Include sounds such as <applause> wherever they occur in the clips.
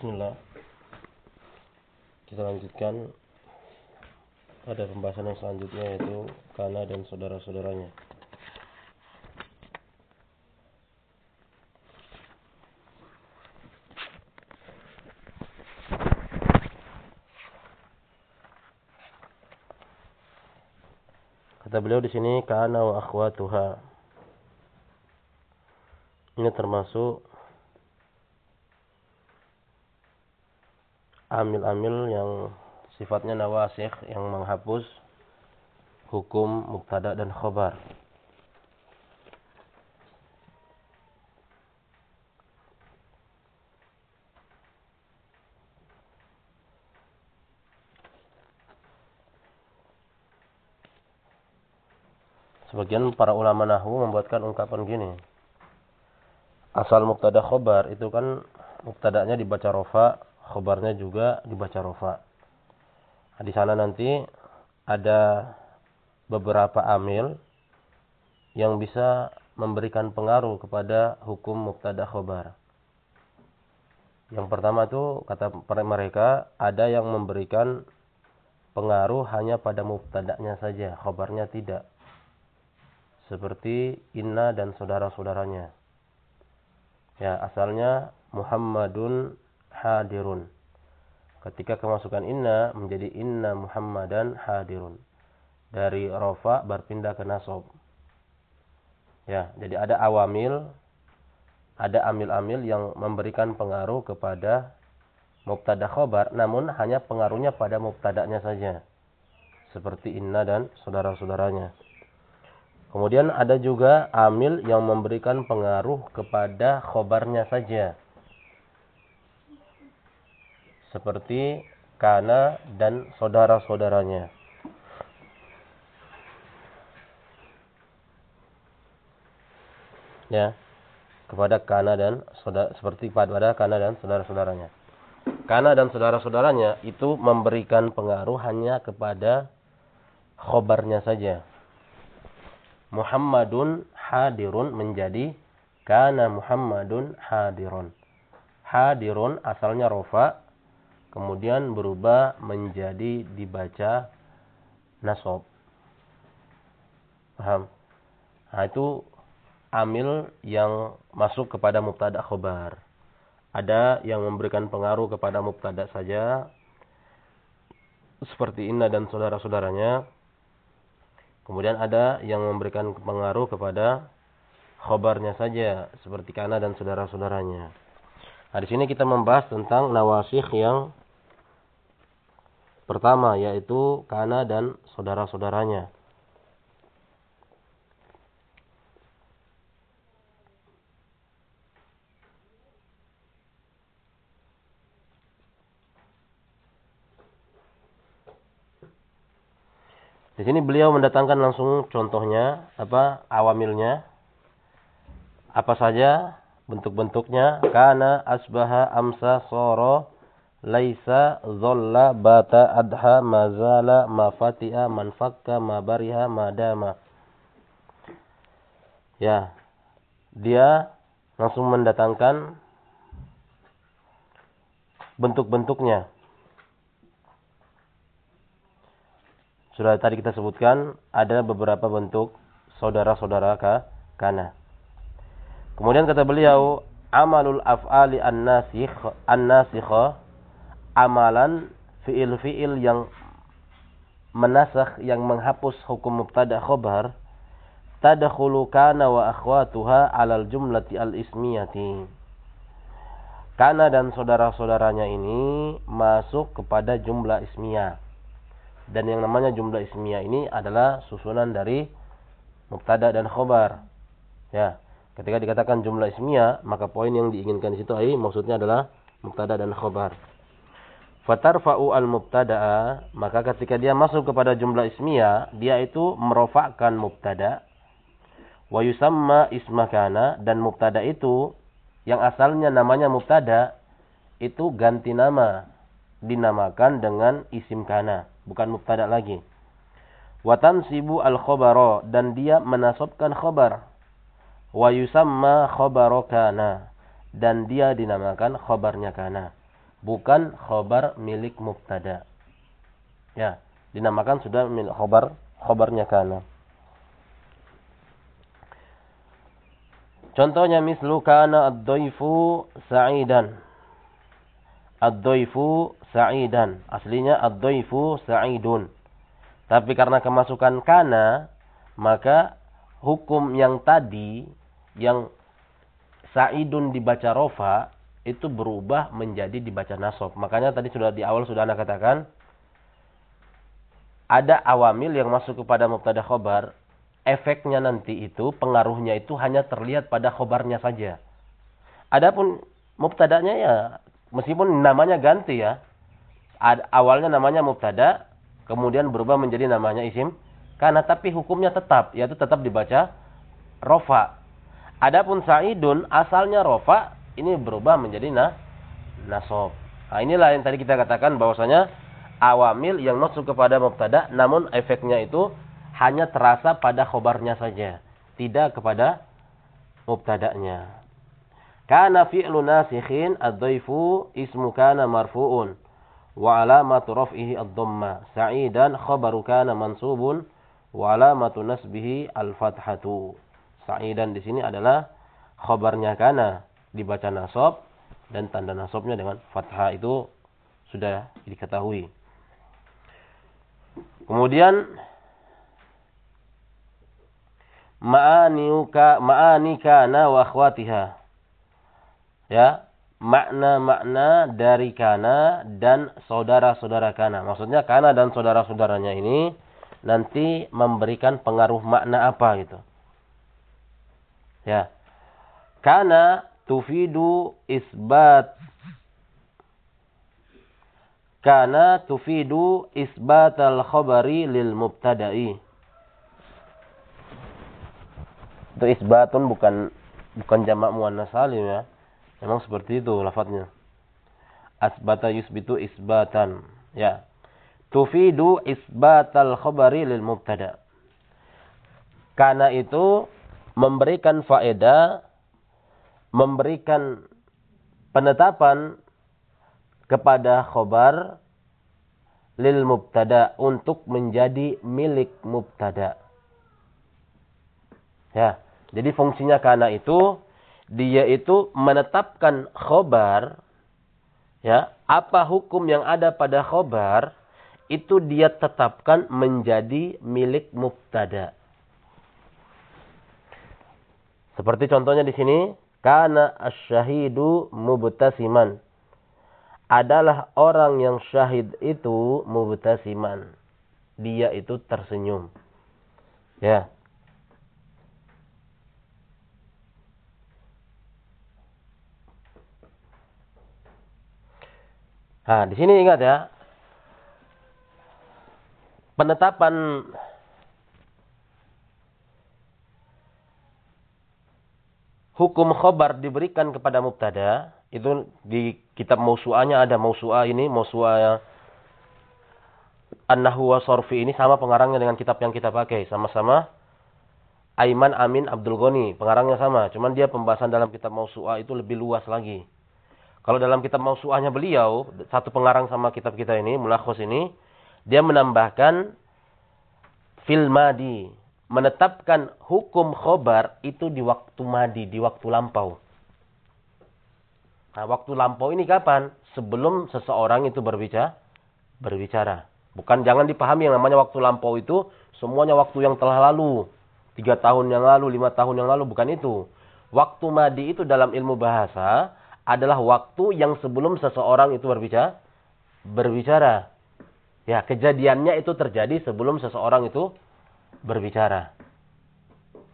Bismillah. Kita lanjutkan pada pembahasan yang selanjutnya yaitu Kana dan saudara-saudaranya. Kata beliau di sini kana wa akhwatuha. Ini termasuk amil-amil yang sifatnya nawasikh yang menghapus hukum mubtada dan khobar. Sebagian para ulama nahu membuatkan ungkapan gini. Asal mubtada khobar itu kan mubtadanya dibaca rofa, khobarnya juga dibaca rofa. Nah, di sana nanti ada beberapa amil yang bisa memberikan pengaruh kepada hukum mubtada khobar. Yang pertama itu kata mereka ada yang memberikan pengaruh hanya pada mubtadanya saja, khobarnya tidak. Seperti inna dan saudara-saudaranya. Ya, asalnya Muhammadun hadirun. Ketika kemasukan inna menjadi inna Muhammadan hadirun. Dari rofa berpindah ke nasob. Ya, jadi ada awamil, ada amil-amil yang memberikan pengaruh kepada mubtada khobar, namun hanya pengaruhnya pada mubtadanya saja. Seperti inna dan saudara-saudaranya. Kemudian ada juga amil yang memberikan pengaruh kepada khobarnya saja seperti Kana dan saudara-saudaranya. Ya, kepada Kana dan saudara seperti pada Kana dan saudara-saudaranya. Kana dan saudara-saudaranya itu memberikan pengaruh hanya kepada khobarnya saja. Muhammadun hadirun menjadi kana Muhammadun hadirun. Hadirun asalnya rofa kemudian berubah menjadi dibaca nasob. Paham? Nah, itu amil yang masuk kepada mubtada khobar. Ada yang memberikan pengaruh kepada mubtada saja seperti inna dan saudara-saudaranya. Kemudian ada yang memberikan pengaruh kepada khobarnya saja seperti kana dan saudara-saudaranya. Nah, di sini kita membahas tentang nawasikh yang Pertama yaitu Kana dan saudara-saudaranya. Di sini beliau mendatangkan langsung contohnya, apa awamilnya, apa saja bentuk-bentuknya, kana asbaha amsa soro laisa zolla bata adha mazala mafatia manfakka mabariha madama ya dia langsung mendatangkan bentuk-bentuknya. Sudah tadi kita sebutkan ada beberapa bentuk saudara-saudara kana. Kemudian kata beliau amalul af'ali an-nasikh an-nasikha amalan fiil-fiil yang menasakh yang menghapus hukum mubtada khobar tadkhulu kana wa akhwatuha alal jumlati al ismiyati kana dan saudara-saudaranya ini masuk kepada jumlah ismiyah. Dan yang namanya jumlah ismiyah ini adalah susunan dari mubtada dan khobar ya ketika dikatakan jumlah ismiyah maka poin yang diinginkan di situ ai maksudnya adalah mubtada dan khobar fatarfa'u al-mubtada'a, maka ketika dia masuk kepada jumlah ismiyah, dia itu merofakkan mubtada. Wa yusamma ismakana dan mubtada itu yang asalnya namanya mubtada itu ganti nama, dinamakan dengan isim kana, bukan mubtada lagi. Wa tansibu al-khabara dan dia menasobkan khabar. Wa yusamma khabaro kana dan dia dinamakan khabarnya kana. Bukan khobar milik mubtada. Ya, dinamakan sudah milik khobar, khobarnya kana. Contohnya mislu kana ad-daifu sa'idan. Ad-daifu sa'idan. Aslinya ad-daifu sa'idun. Tapi karena kemasukan kana, maka hukum yang tadi yang sa'idun dibaca rofa itu berubah menjadi dibaca nasab. Makanya tadi sudah di awal sudah Anda katakan ada awamil yang masuk kepada mubtada khobar, efeknya nanti itu, pengaruhnya itu hanya terlihat pada khobarnya saja. Adapun mubtadanya ya, meskipun namanya ganti ya, awalnya namanya mubtada, kemudian berubah menjadi namanya isim, karena tapi hukumnya tetap, yaitu tetap dibaca rofa. Adapun sa'idun, asalnya rofa, ini berubah menjadi na, nasob. Nah inilah yang tadi kita katakan bahwasanya awamil yang masuk kepada mubtada namun efeknya itu hanya terasa pada khobarnya saja, tidak kepada mubtada'nya. Kana fi'lu nasikhin ad-dhaifu ismu kana marfu'un wa alamatu raf'ihi ad-dhamma. Sa'idan khabaru kana mansubun wa alamatu nasbihi al-fathatu. Sa'idan di sini adalah khabarnya kana dibaca nasab dan tanda nasabnya dengan fathah itu sudah diketahui. Kemudian ma'aniuka ma'anika na wa akhwatiha. Ya, makna-makna dari kana dan saudara-saudara kana. Maksudnya kana dan saudara-saudaranya ini nanti memberikan pengaruh makna apa gitu. Ya. Kana tufidu isbat kana tufidu isbatal khabari lil mubtada'i. Itu isbatun bukan bukan jamak muannas salim ya. Memang seperti itu lafadznya. Asbata yusbitu isbatan. Ya. Tufidu isbatal khabari lil mubtada. Karena itu memberikan faedah memberikan penetapan kepada khobar lil mubtada untuk menjadi milik mubtada. Ya, jadi fungsinya karena itu dia itu menetapkan khobar ya, apa hukum yang ada pada khobar itu dia tetapkan menjadi milik mubtada. Seperti contohnya di sini, kana asyahidu mubtasiman adalah orang yang syahid itu mubtasiman. Dia itu tersenyum. Ya. Nah, di sini ingat ya. Penetapan hukum khobar diberikan kepada mubtada itu di kitab mausu'anya ada mausu'ah ini, mausu'ah An-Nahwu wa Sorfi ini sama pengarangnya dengan kitab yang kita pakai, sama-sama Aiman Amin Abdul Ghani, pengarangnya sama, cuman dia pembahasan dalam kitab mausu'ah itu lebih luas lagi. Kalau dalam kitab mausu'ahnya beliau, satu pengarang sama kitab kita ini, Mulakhos ini, dia menambahkan fil madi, menetapkan hukum khobar itu di waktu madi, di waktu lampau. Nah, waktu lampau ini kapan? Sebelum seseorang itu berbicara. Berbicara. Bukan jangan dipahami yang namanya waktu lampau itu semuanya waktu yang telah lalu. Tiga tahun yang lalu, lima tahun yang lalu. Bukan itu. Waktu madi itu dalam ilmu bahasa adalah waktu yang sebelum seseorang itu berbicara. Berbicara. Ya, kejadiannya itu terjadi sebelum seseorang itu berbicara.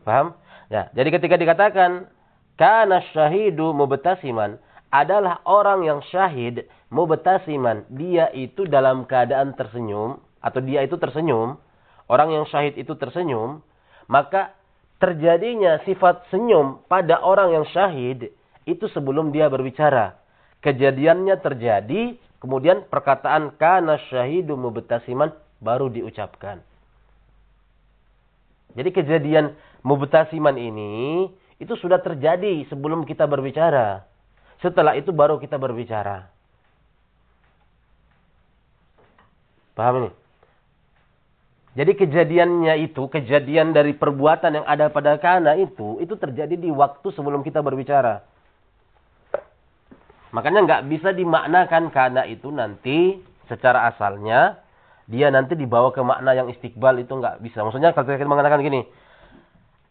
Paham? Ya, jadi ketika dikatakan kana syahidu mubtasiman adalah orang yang syahid mubtasiman. Dia itu dalam keadaan tersenyum atau dia itu tersenyum. Orang yang syahid itu tersenyum, maka terjadinya sifat senyum pada orang yang syahid itu sebelum dia berbicara. Kejadiannya terjadi, kemudian perkataan kana syahidu mubtasiman baru diucapkan. Jadi kejadian mubtasiman ini itu sudah terjadi sebelum kita berbicara. Setelah itu baru kita berbicara. Paham ini? Jadi kejadiannya itu, kejadian dari perbuatan yang ada pada Kana itu, itu terjadi di waktu sebelum kita berbicara. Makanya nggak bisa dimaknakan Kana itu nanti secara asalnya dia nanti dibawa ke makna yang istiqbal itu nggak bisa. Maksudnya kalau kita mengatakan gini,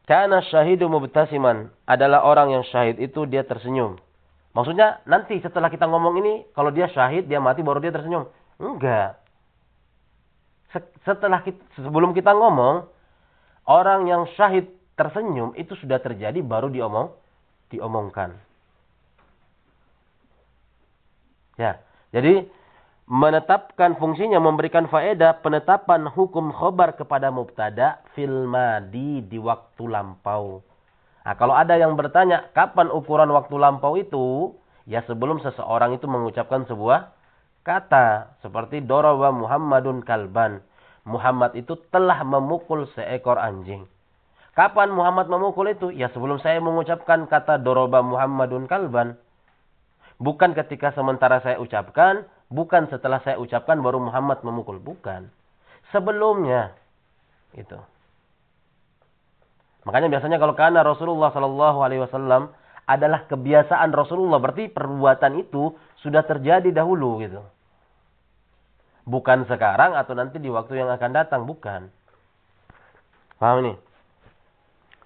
karena syahidu mubtasiman adalah orang yang syahid itu dia tersenyum. Maksudnya nanti setelah kita ngomong ini, kalau dia syahid, dia mati baru dia tersenyum. Enggak setelah kita, sebelum kita ngomong, orang yang syahid tersenyum itu sudah terjadi baru diomong diomongkan. Ya, jadi menetapkan fungsinya memberikan faedah penetapan hukum khobar kepada mubtada fil madi di waktu lampau. Nah, kalau ada yang bertanya kapan ukuran waktu lampau itu, ya sebelum seseorang itu mengucapkan sebuah kata seperti doroba Muhammadun kalban. Muhammad itu telah memukul seekor anjing. Kapan Muhammad memukul itu? Ya sebelum saya mengucapkan kata doroba Muhammadun kalban. Bukan ketika sementara saya ucapkan, bukan setelah saya ucapkan baru Muhammad memukul, bukan. Sebelumnya itu. Makanya biasanya kalau karena Rasulullah Shallallahu Alaihi Wasallam adalah kebiasaan Rasulullah, berarti perbuatan itu sudah terjadi dahulu gitu. Bukan sekarang atau nanti di waktu yang akan datang. Bukan. Paham ini?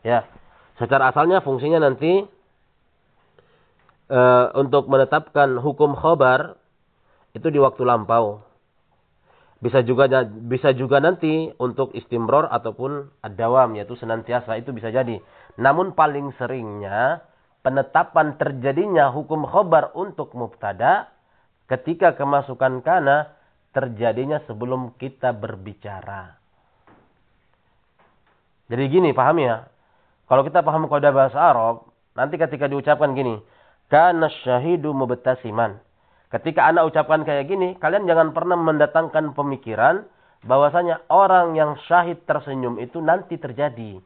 Ya. Secara asalnya fungsinya nanti e, untuk menetapkan hukum khobar itu di waktu lampau. Bisa juga bisa juga nanti untuk istimror ataupun adawam yaitu senantiasa itu bisa jadi. Namun paling seringnya penetapan terjadinya hukum khobar untuk mubtada ketika kemasukan kana terjadinya sebelum kita berbicara. Jadi gini, paham ya? Kalau kita paham kode bahasa Arab, nanti ketika diucapkan gini, karena syahidu mubtasiman. Ketika anak ucapkan kayak gini, kalian jangan pernah mendatangkan pemikiran bahwasanya orang yang syahid tersenyum itu nanti terjadi.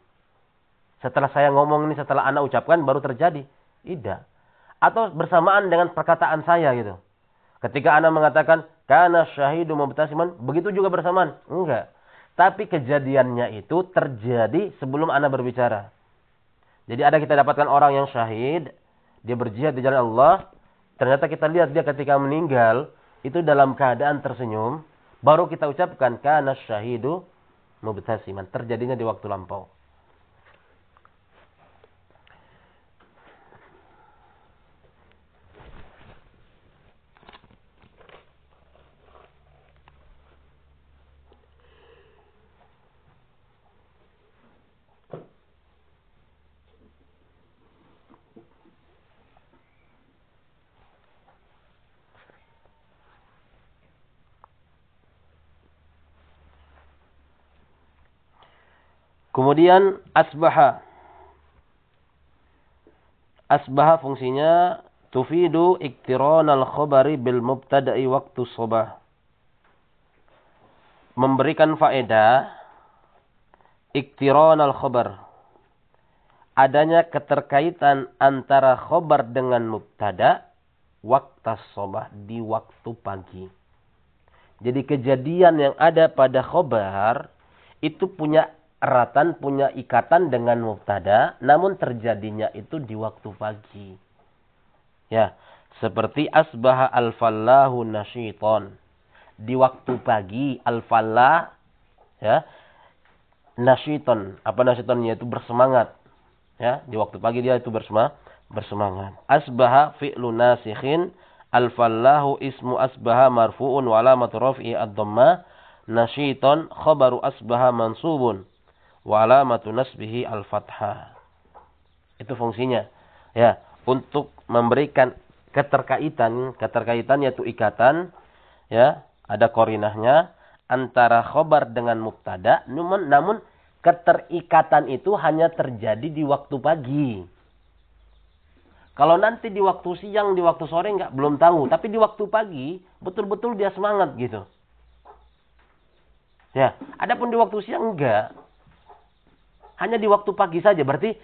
Setelah saya ngomong ini, setelah anak ucapkan baru terjadi. Tidak. Atau bersamaan dengan perkataan saya gitu. Ketika anak mengatakan, karena syahidu mubtasiman, begitu juga bersamaan. Enggak. Tapi kejadiannya itu terjadi sebelum anak berbicara. Jadi ada kita dapatkan orang yang syahid, dia berjihad di jalan Allah, ternyata kita lihat dia ketika meninggal, itu dalam keadaan tersenyum, baru kita ucapkan, karena syahidu mubtasiman. Terjadinya di waktu lampau. Kemudian asbaha. Asbaha fungsinya tufidu al khobari bil mubtada'i waktu sobah. Memberikan faedah al khobar. Adanya keterkaitan antara khobar dengan mubtada waktu sobah di waktu pagi. Jadi kejadian yang ada pada khobar itu punya eratan punya ikatan dengan mubtada, namun terjadinya itu di waktu pagi. Ya, seperti asbaha al-fallahu nasyiton. Di waktu pagi al-fallah ya nasyiton. Apa nasyitonnya itu bersemangat. Ya, di waktu pagi dia itu bersema, bersemangat. Asbaha fi'lu nasikhin al-fallahu ismu asbaha marfu'un wa alamatu raf'i ad-dhamma nasyiton khabaru asbaha mansubun wa alamatu nasbihi al-fathah. Itu fungsinya. Ya, untuk memberikan keterkaitan, keterkaitan yaitu ikatan, ya, ada korinahnya antara khobar dengan mubtada, namun, namun keterikatan itu hanya terjadi di waktu pagi. Kalau nanti di waktu siang, di waktu sore nggak belum tahu, tapi di waktu pagi betul-betul dia semangat gitu. Ya, adapun di waktu siang enggak. Hanya di waktu pagi saja. Berarti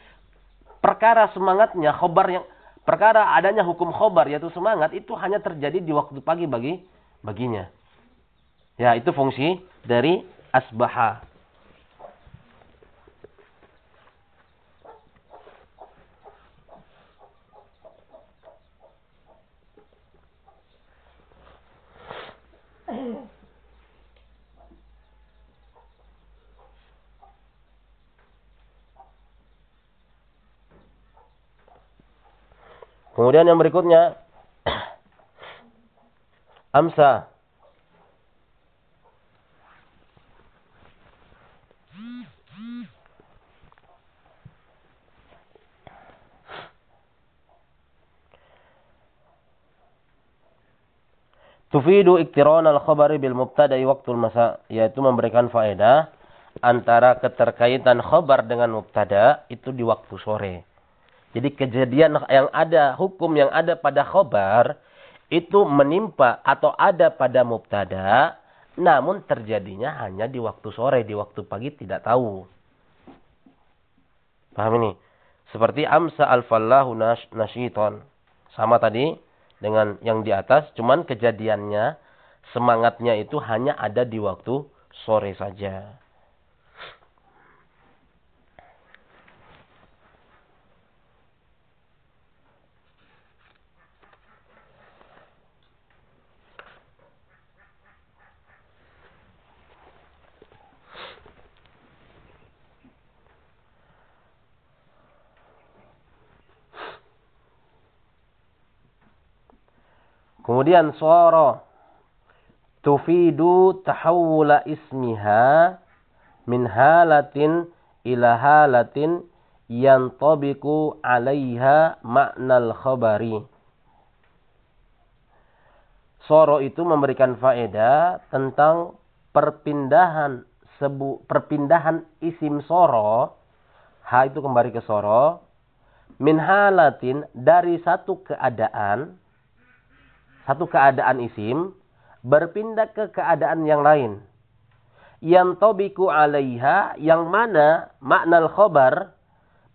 perkara semangatnya, khobar yang perkara adanya hukum khobar yaitu semangat itu hanya terjadi di waktu pagi bagi baginya. Ya, itu fungsi dari asbaha. Kemudian yang berikutnya <clears throat> amsa. Tufidu iktiran al-khabari bil mubtada'i waktu masa yaitu memberikan faedah antara keterkaitan khabar dengan mubtada itu di waktu sore. Jadi kejadian yang ada, hukum yang ada pada khobar, itu menimpa atau ada pada mubtada, namun terjadinya hanya di waktu sore, di waktu pagi tidak tahu. Paham ini? Seperti amsa al-fallahu nasyiton. Sama tadi dengan yang di atas, cuman kejadiannya, semangatnya itu hanya ada di waktu sore saja. Kemudian suara tufidu tahawula ismiha min halatin ila halatin yantabiku alaiha maknal khabari. Soro itu memberikan faedah tentang perpindahan sebu, perpindahan isim soro. Ha itu kembali ke soro. Min halatin dari satu keadaan satu keadaan isim berpindah ke keadaan yang lain. Yang tobiku alaiha yang mana makna khobar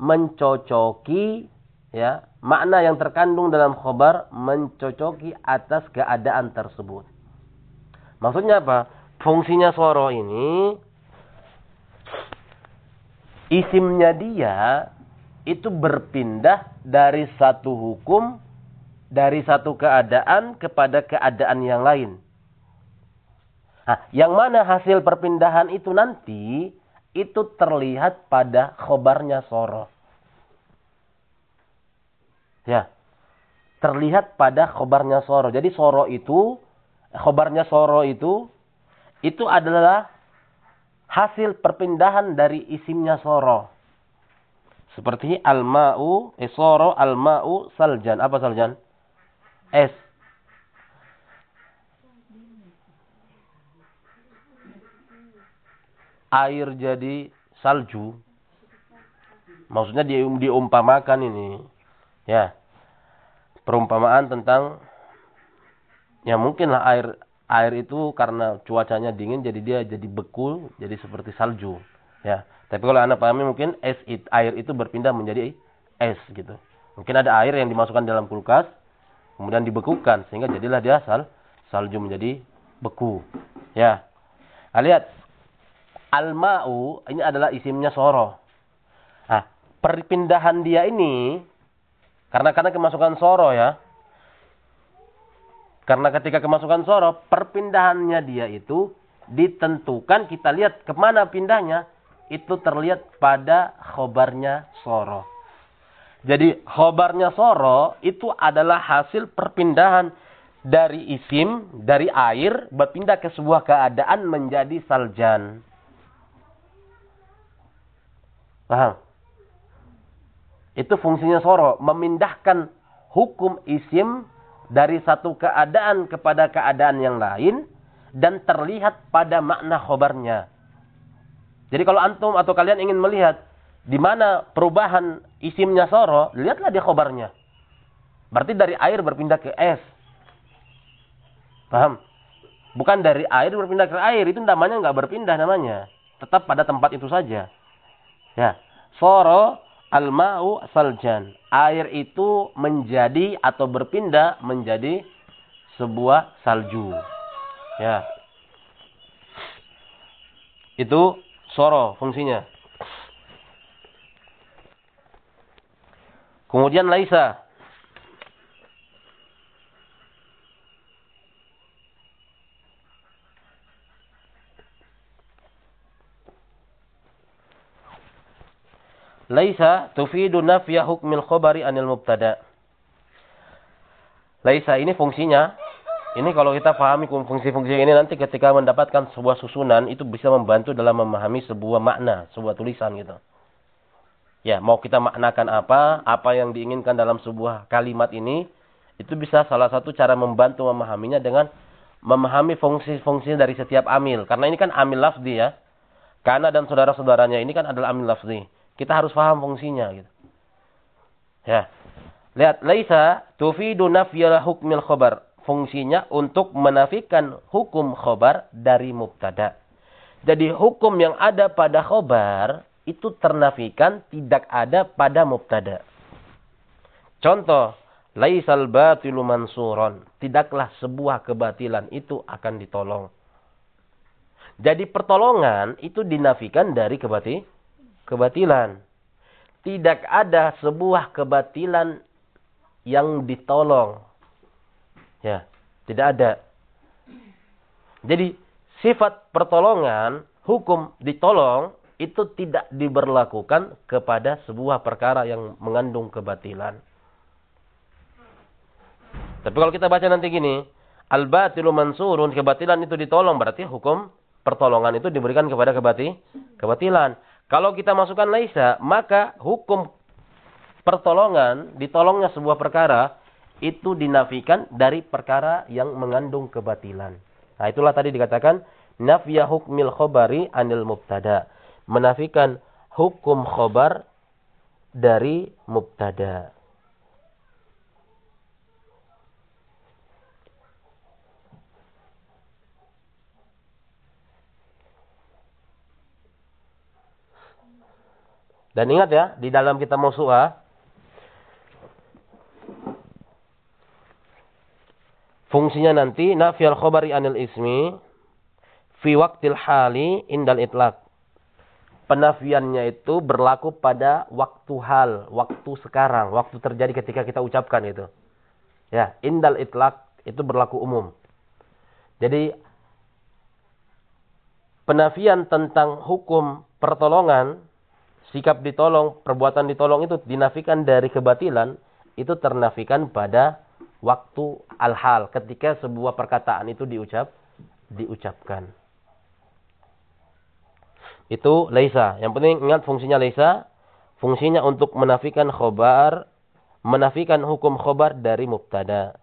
mencocoki ya makna yang terkandung dalam khobar mencocoki atas keadaan tersebut. Maksudnya apa? Fungsinya soro ini isimnya dia itu berpindah dari satu hukum dari satu keadaan kepada keadaan yang lain. Nah, yang mana hasil perpindahan itu nanti itu terlihat pada khobarnya soro. Ya, terlihat pada khobarnya soro. Jadi soro itu, khobarnya soro itu, itu adalah hasil perpindahan dari isimnya soro. Seperti al-ma'u, eh, soro al-ma'u saljan. Apa saljan? Es. Air jadi salju. Maksudnya dia diumpamakan ini. Ya. Perumpamaan tentang ya mungkinlah air air itu karena cuacanya dingin jadi dia jadi beku, jadi seperti salju. Ya. Tapi kalau Anda pahami mungkin es it, air itu berpindah menjadi es gitu. Mungkin ada air yang dimasukkan dalam kulkas, kemudian dibekukan sehingga jadilah dia sal salju menjadi beku. Ya. Nah, lihat al-ma'u ini adalah isimnya soro. Nah, perpindahan dia ini karena karena kemasukan soro ya. Karena ketika kemasukan soro, perpindahannya dia itu ditentukan kita lihat ke mana pindahnya itu terlihat pada khobarnya soro. Jadi khobarnya soro itu adalah hasil perpindahan dari isim, dari air, berpindah ke sebuah keadaan menjadi saljan. Paham? Itu fungsinya soro. Memindahkan hukum isim dari satu keadaan kepada keadaan yang lain. Dan terlihat pada makna khobarnya. Jadi kalau antum atau kalian ingin melihat di mana perubahan isimnya soro, lihatlah dia khobarnya. Berarti dari air berpindah ke es. Paham? Bukan dari air berpindah ke air, itu namanya nggak berpindah namanya. Tetap pada tempat itu saja. Ya, soro al-ma'u saljan. Air itu menjadi atau berpindah menjadi sebuah salju. Ya. Itu soro fungsinya. Kemudian laisa. Laisa tufidu nafya hukmil khobari anil mubtada. Laisa ini fungsinya. Ini kalau kita pahami fungsi-fungsi ini nanti ketika mendapatkan sebuah susunan itu bisa membantu dalam memahami sebuah makna, sebuah tulisan gitu. Ya, mau kita maknakan apa, apa yang diinginkan dalam sebuah kalimat ini, itu bisa salah satu cara membantu memahaminya dengan memahami fungsi-fungsi dari setiap amil. Karena ini kan amil lafzi ya. Karena dan saudara-saudaranya ini kan adalah amil lafzi. Kita harus paham fungsinya gitu. Ya. Lihat, laisa tufidu nafyal hukmil khobar. Fungsinya untuk menafikan hukum khobar dari mubtada. Jadi hukum yang ada pada khobar itu ternafikan tidak ada pada mubtada. Contoh, laisal batilu mansuron. Tidaklah sebuah kebatilan itu akan ditolong. Jadi pertolongan itu dinafikan dari kebati, kebatilan. Tidak ada sebuah kebatilan yang ditolong. Ya, tidak ada. Jadi sifat pertolongan, hukum ditolong itu tidak diberlakukan kepada sebuah perkara yang mengandung kebatilan. Tapi kalau kita baca nanti gini, al-batilu mansurun, kebatilan itu ditolong, berarti hukum pertolongan itu diberikan kepada kebati, kebatilan. Kalau kita masukkan laisa, maka hukum pertolongan, ditolongnya sebuah perkara, itu dinafikan dari perkara yang mengandung kebatilan. Nah itulah tadi dikatakan, nafya hukmil khobari anil mubtada menafikan hukum khobar dari mubtada. Dan ingat ya, di dalam kita musuha, fungsinya nanti nafiyal khobari anil ismi fi waktil hali indal itlaq penafiannya itu berlaku pada waktu hal, waktu sekarang, waktu terjadi ketika kita ucapkan itu. Ya, indal itlak itu berlaku umum. Jadi penafian tentang hukum pertolongan, sikap ditolong, perbuatan ditolong itu dinafikan dari kebatilan, itu ternafikan pada waktu al-hal ketika sebuah perkataan itu diucap diucapkan itu laisa. Yang penting ingat fungsinya laisa. Fungsinya untuk menafikan khobar, menafikan hukum khobar dari mubtada.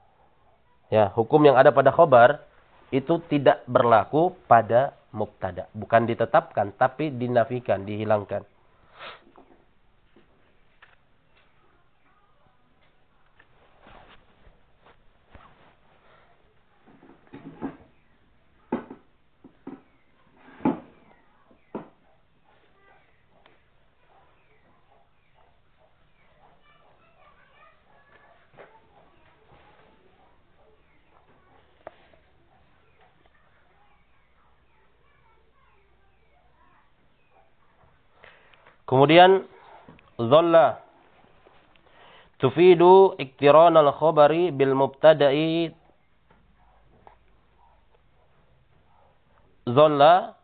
Ya, hukum yang ada pada khobar itu tidak berlaku pada mubtada. Bukan ditetapkan, tapi dinafikan, dihilangkan. Kemudian dhalla tufidu iktiran al-khabari bil mubtada'i dhalla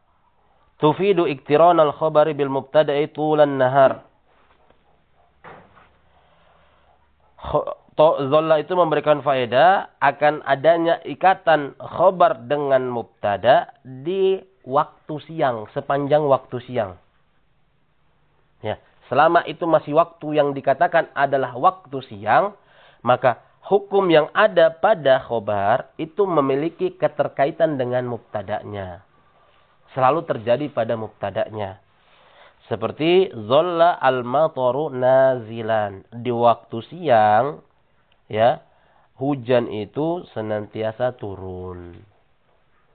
tufidu iktiran al-khabari bil mubtada'i tulan nahar. Zolla itu memberikan faedah akan adanya ikatan khobar dengan mubtada di waktu siang, sepanjang waktu siang. Ya, selama itu masih waktu yang dikatakan adalah waktu siang, maka hukum yang ada pada khobar itu memiliki keterkaitan dengan mubtada'nya. Selalu terjadi pada mubtada'nya. Seperti zolla al-mataru nazilan. Di waktu siang, ya, hujan itu senantiasa turun.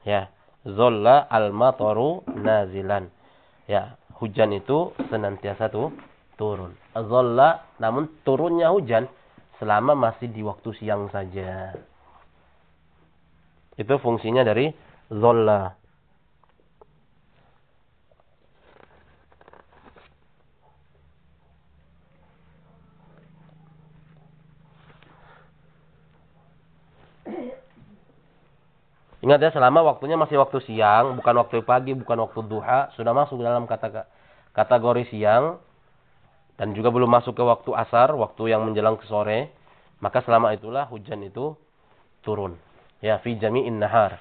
Ya, zolla al-mataru nazilan. Ya, hujan itu senantiasa tuh turun. Azalla namun turunnya hujan selama masih di waktu siang saja. Itu fungsinya dari zolla. Ingat ya, selama waktunya masih waktu siang, bukan waktu pagi, bukan waktu duha, sudah masuk dalam kata kategori siang, dan juga belum masuk ke waktu asar, waktu yang menjelang ke sore, maka selama itulah hujan itu turun. Ya, fi jami'in nahar.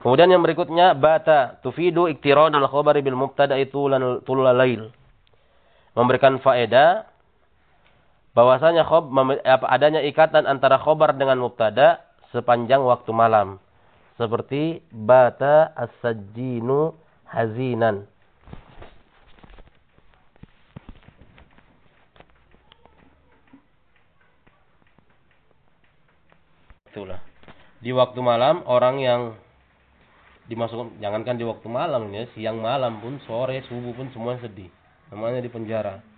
Kemudian yang berikutnya bata tufidu iktiranul khabari bil mubtada itu tulalail. Memberikan faedah bahwasanya khob adanya ikatan antara khobar dengan mubtada sepanjang waktu malam. Seperti bata as-sajjinu hazinan. Itulah. Di waktu malam orang yang dimasukkan jangankan di waktu malam ya, siang malam pun, sore, subuh pun semua sedih. Namanya di penjara.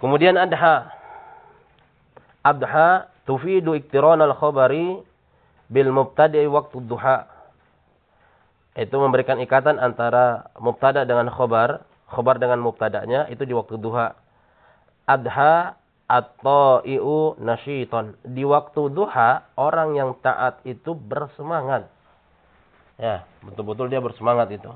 Kemudian adha. Adha tufidu iktiran al-khabari bil mubtadi waktu duha. Itu memberikan ikatan antara mubtada dengan khobar. Khobar dengan mubtadanya itu di waktu duha. Adha atau iu nasyiton. Di waktu duha, orang yang taat itu bersemangat. Ya, betul-betul dia bersemangat itu.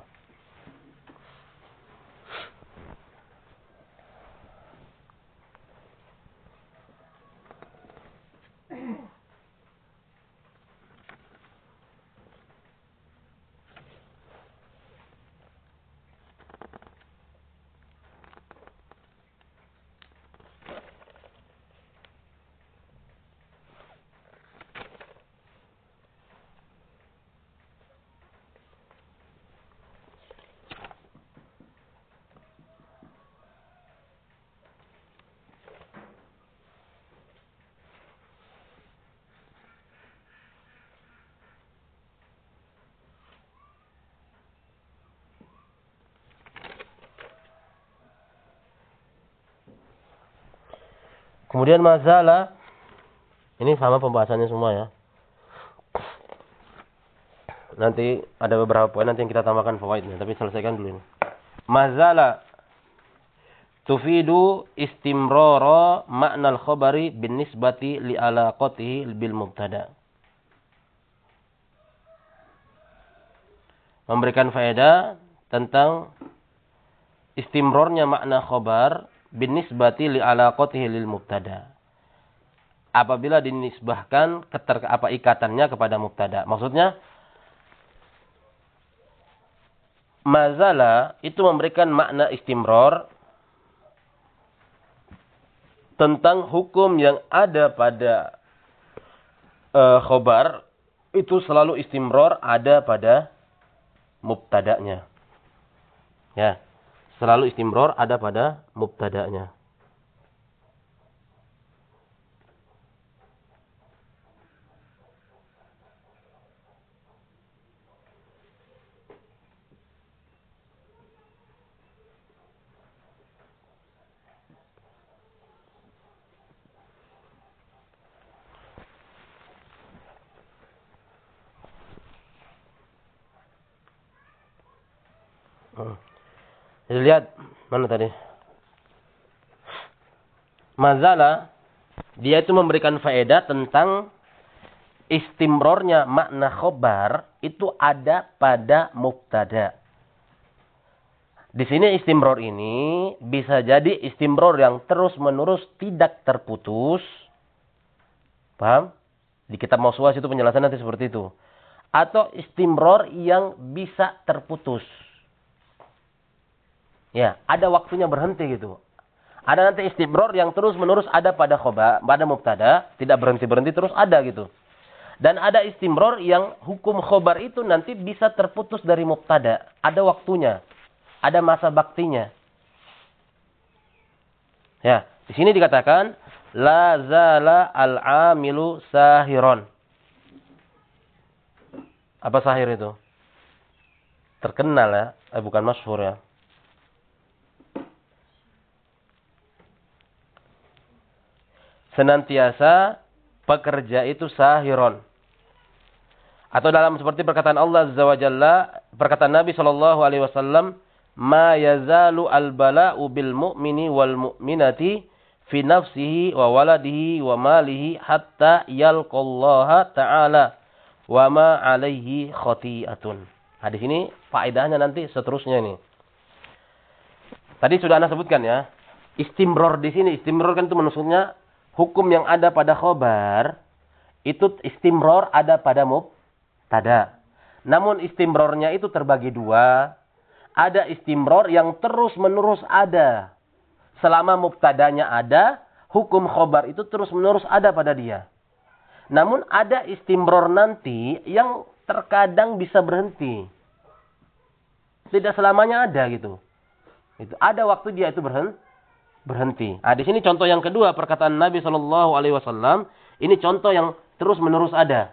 Kemudian masalah ini sama pembahasannya semua ya. Nanti ada beberapa poin nanti yang kita tambahkan fawaidnya, tapi selesaikan dulu ini. Mazala tufidu istimrara makna al-khabari bin nisbati li alaqatihi bil mubtada. Memberikan faedah tentang istimrornya makna khabar binisbati li alaqatihi lil mubtada. Apabila dinisbahkan keter apa ikatannya kepada mubtada. Maksudnya mazala itu memberikan makna istimror tentang hukum yang ada pada uh, khobar itu selalu istimror ada pada mubtadanya. Ya. Selalu istimror ada pada mubtada'nya. Jadi lihat mana tadi? Mazala dia itu memberikan faedah tentang istimrornya makna khobar itu ada pada mubtada. Di sini istimror ini bisa jadi istimror yang terus menerus tidak terputus. Paham? Di kitab Mausuas itu penjelasan nanti seperti itu. Atau istimror yang bisa terputus. Ya, ada waktunya berhenti gitu. Ada nanti istibror yang terus menerus ada pada khoba, pada mubtada, tidak berhenti-berhenti terus ada gitu. Dan ada istimror yang hukum khobar itu nanti bisa terputus dari mubtada. Ada waktunya. Ada masa baktinya. Ya, di sini dikatakan la zala al-amilu sahiron. Apa sahir itu? Terkenal ya, eh, bukan masyhur ya. Senantiasa pekerja itu sahiron. Atau dalam seperti perkataan Allah Azza wa Jalla, perkataan Nabi Shallallahu alaihi wasallam, "Ma yazalu al-bala'u bil mu'mini wal mu'minati fi nafsihi wa waladihi wa malihi hatta yalqallaha ta'ala wa ma alaihi khati'atun. Hadis ini faedahnya nanti seterusnya ini. Tadi sudah Anda sebutkan ya. Istimror di sini, istimror kan itu maksudnya hukum yang ada pada khobar itu istimror ada pada mubtada. Namun istimrornya itu terbagi dua. Ada istimror yang terus menerus ada. Selama mubtadanya ada, hukum khobar itu terus menerus ada pada dia. Namun ada istimror nanti yang terkadang bisa berhenti. Tidak selamanya ada gitu. Itu ada waktu dia itu berhenti. Berhenti. Nah, di sini contoh yang kedua perkataan Nabi Shallallahu Alaihi Wasallam. Ini contoh yang terus menerus ada.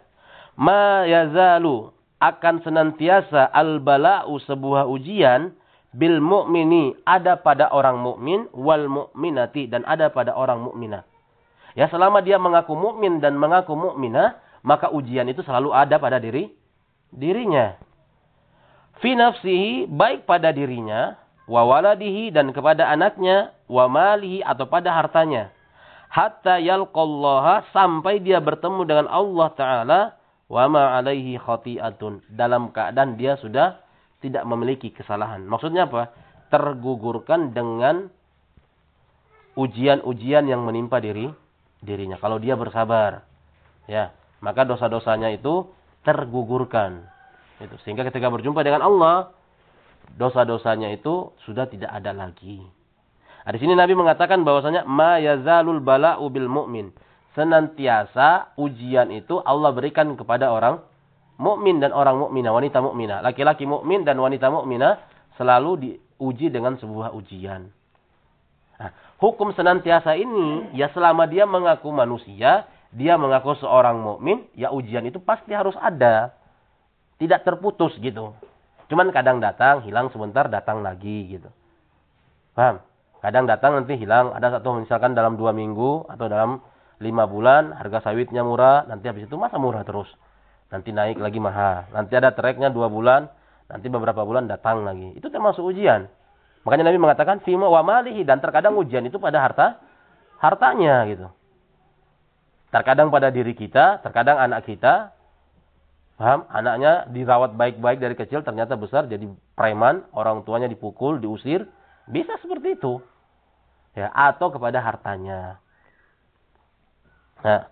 Ma yazalu akan senantiasa al bala'u sebuah ujian bil mu'mini ada pada orang mukmin wal mu'minati dan ada pada orang mukminah. Ya selama dia mengaku mukmin dan mengaku mukminah, maka ujian itu selalu ada pada diri dirinya. Fi nafsihi baik pada dirinya, wa waladihi dan kepada anaknya, wa malihi atau pada hartanya. Hatta yalqallaha sampai dia bertemu dengan Allah taala wa ma alaihi khati'atun dalam keadaan dia sudah tidak memiliki kesalahan. Maksudnya apa? Tergugurkan dengan ujian-ujian yang menimpa diri dirinya. Kalau dia bersabar, ya, maka dosa-dosanya itu tergugurkan. Itu sehingga ketika berjumpa dengan Allah, dosa-dosanya itu sudah tidak ada lagi. Nah, di sini Nabi mengatakan bahwasanya ma yazalul bala'u bil mu'min. Senantiasa ujian itu Allah berikan kepada orang mukmin dan orang mukminah, wanita mukminah. Laki-laki mukmin dan wanita mukminah selalu diuji dengan sebuah ujian. Nah, hukum senantiasa ini ya selama dia mengaku manusia, dia mengaku seorang mukmin, ya ujian itu pasti harus ada. Tidak terputus gitu. Cuman kadang datang, hilang sebentar, datang lagi gitu. Paham? Kadang datang nanti hilang, ada satu misalkan dalam dua minggu atau dalam lima bulan harga sawitnya murah, nanti habis itu masa murah terus. Nanti naik lagi mahal. Nanti ada treknya dua bulan, nanti beberapa bulan datang lagi. Itu termasuk ujian. Makanya Nabi mengatakan fima wa malihi dan terkadang ujian itu pada harta hartanya gitu. Terkadang pada diri kita, terkadang anak kita. Paham? Anaknya dirawat baik-baik dari kecil ternyata besar jadi preman, orang tuanya dipukul, diusir, bisa seperti itu. Ya, atau kepada hartanya. Nah,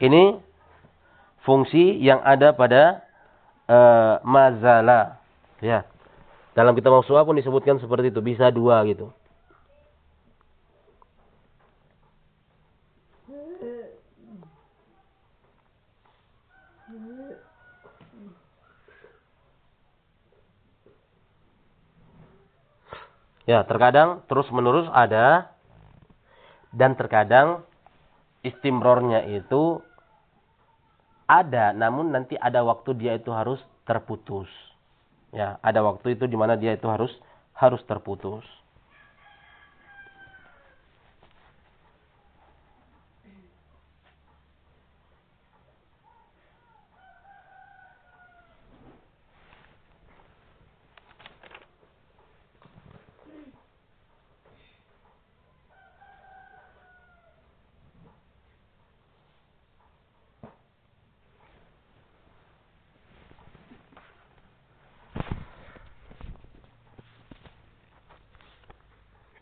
ini fungsi yang ada pada uh, mazala. Ya. Dalam kitab Mausu'ah pun disebutkan seperti itu. Bisa dua gitu. Ya, terkadang terus menerus ada dan terkadang istimrornya itu ada namun nanti ada waktu dia itu harus terputus. Ya, ada waktu itu di mana dia itu harus harus terputus.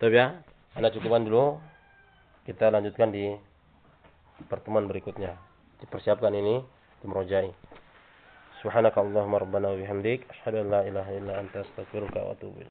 Ya, Anda cukupkan dulu. Kita lanjutkan di pertemuan berikutnya. Dipersiapkan ini, dimrojai. Subhanakallahumma rabbana wa bihamdik, asyhadu an la ilaha illa anta astaghfiruka wa atubu